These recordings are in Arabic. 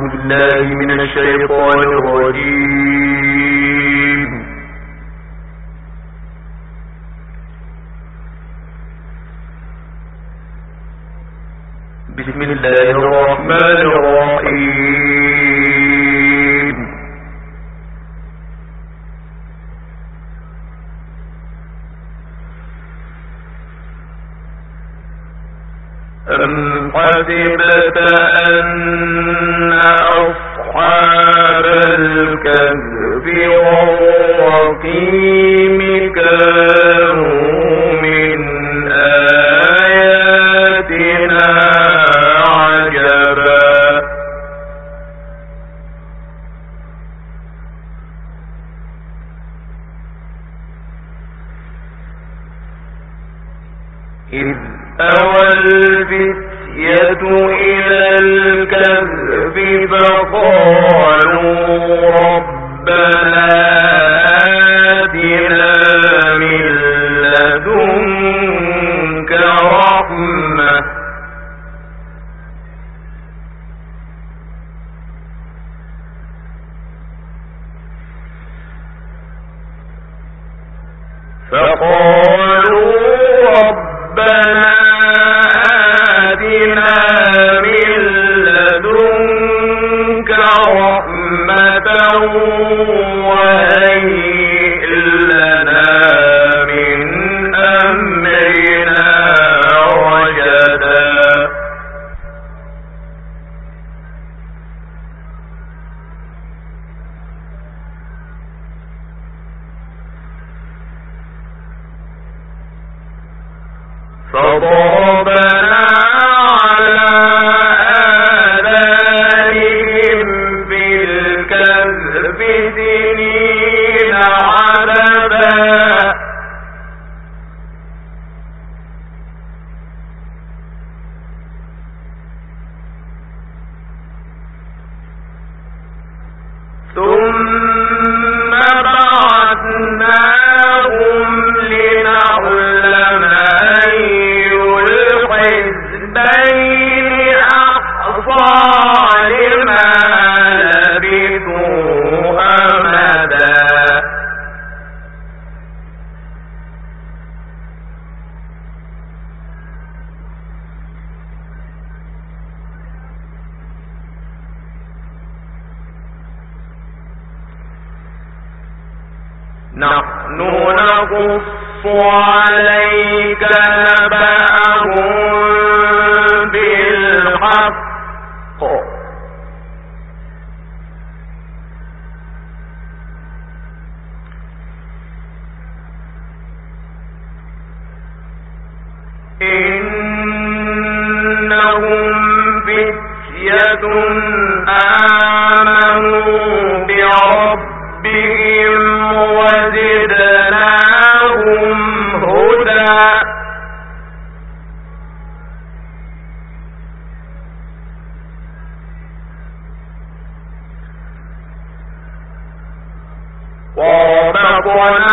بالله من الشيطان الرجيم. بسم الله الرحمن الرحيم. أم حسبت أن So وَرَبَطْنَا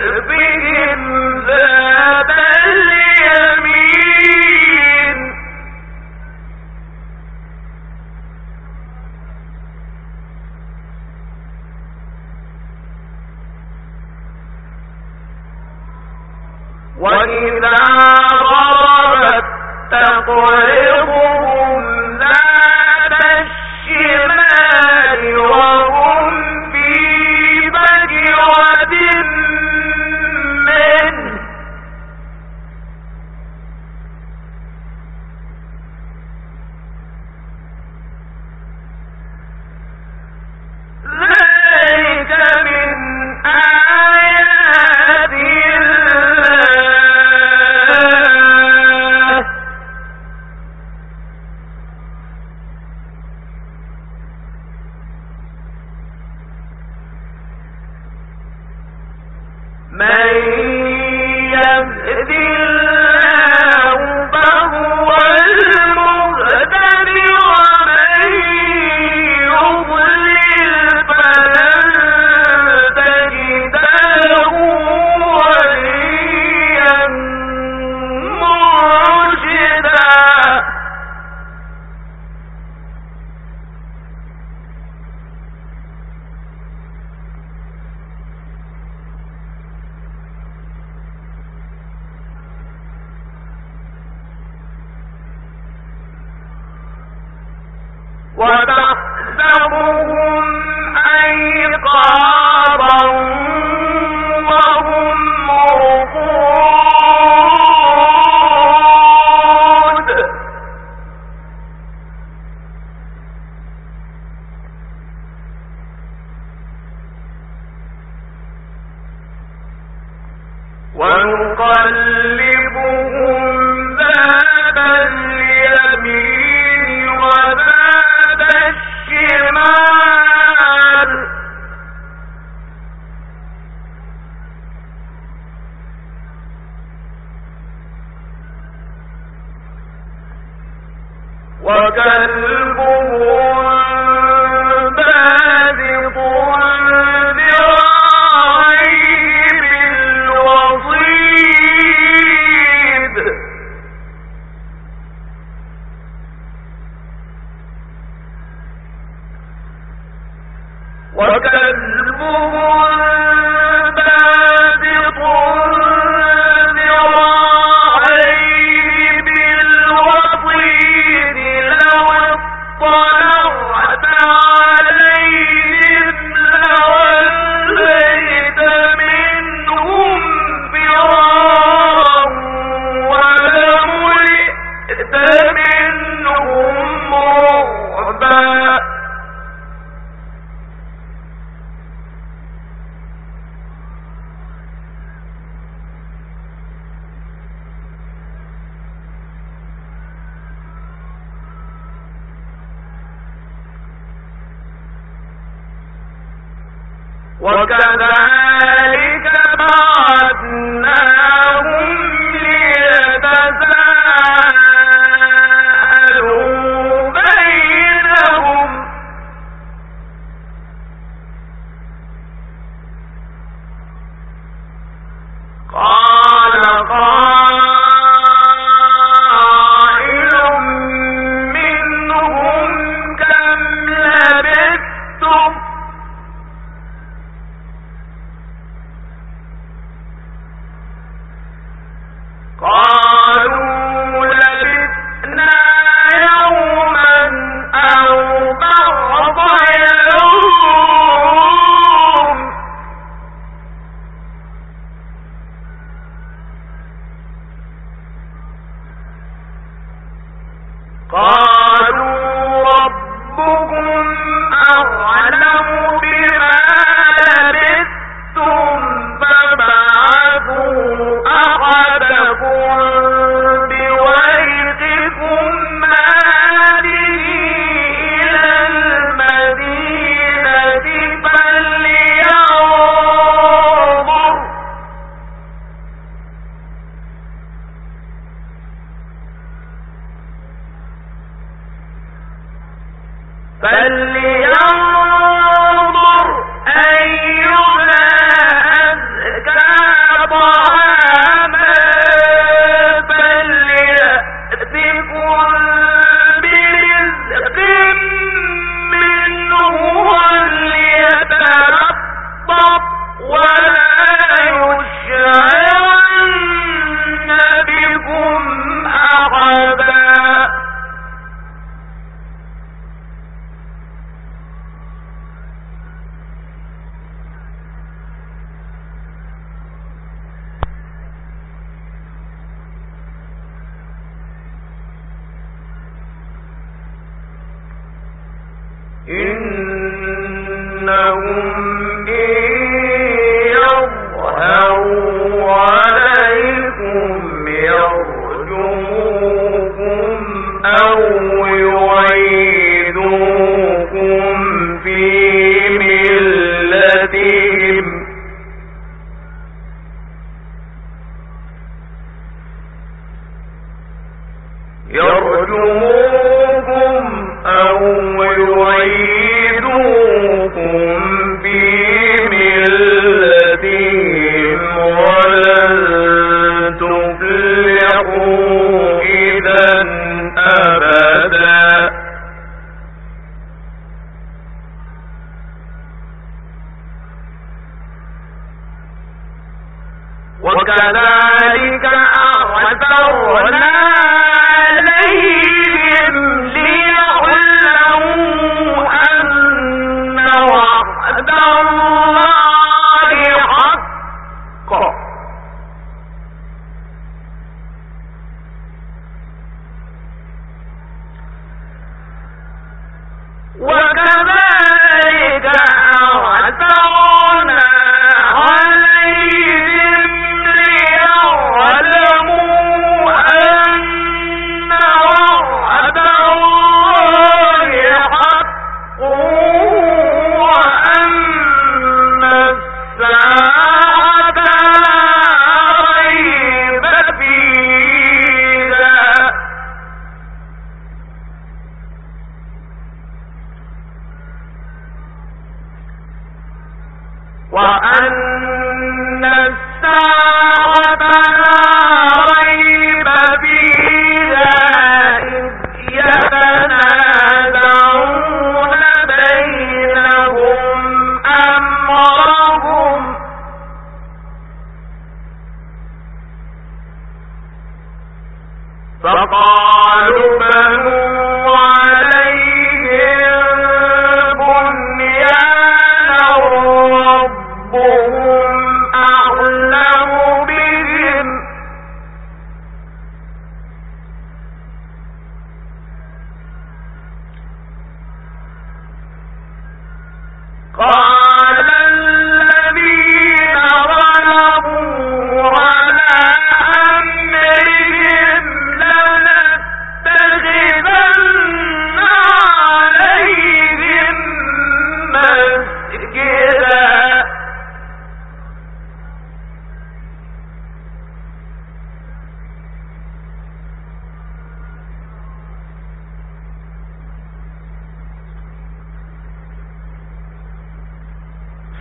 بھی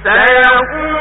تقولن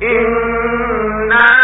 كالمهل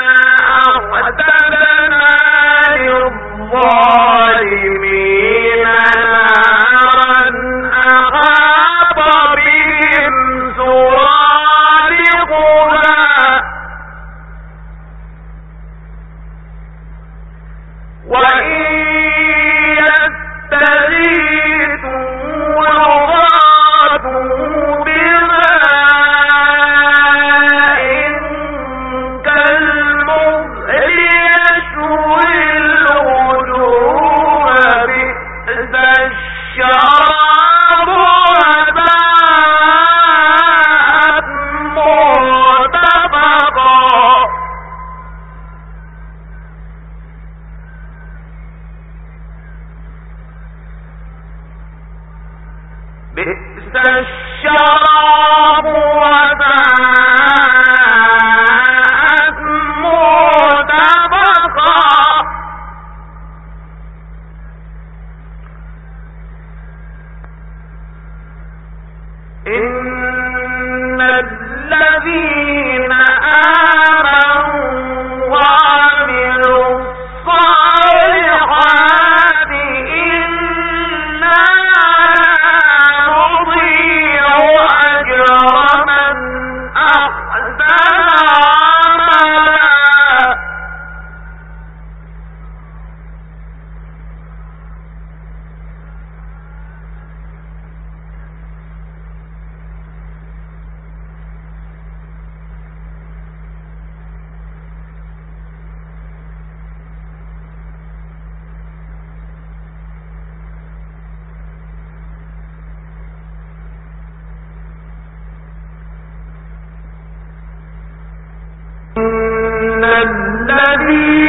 الذي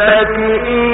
متكئين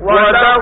الله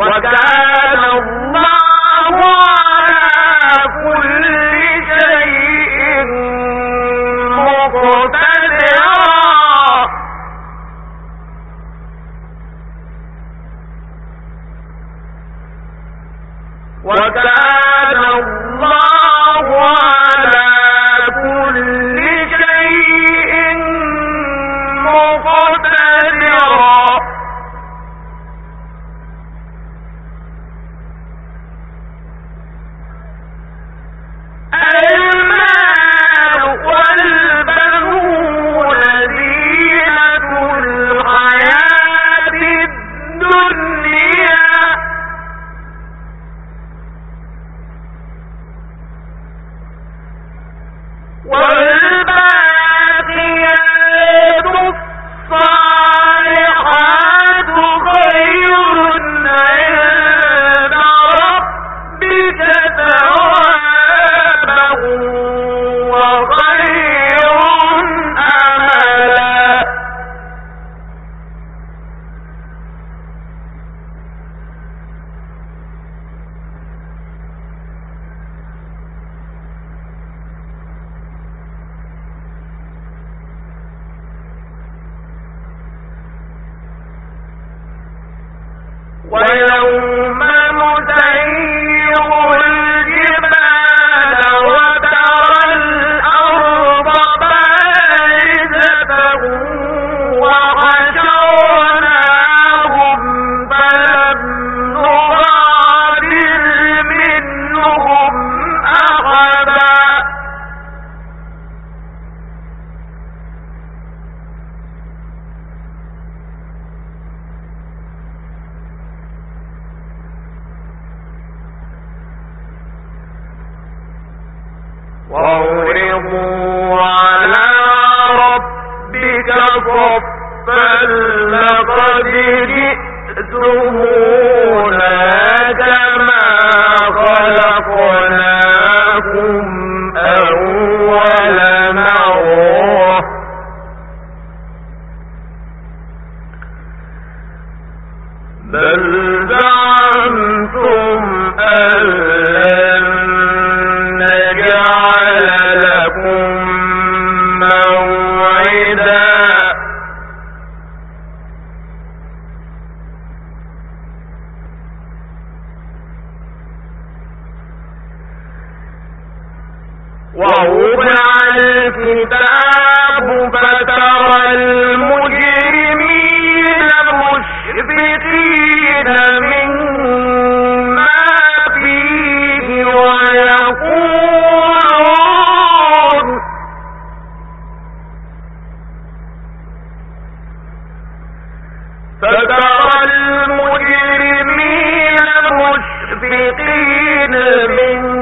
ولا من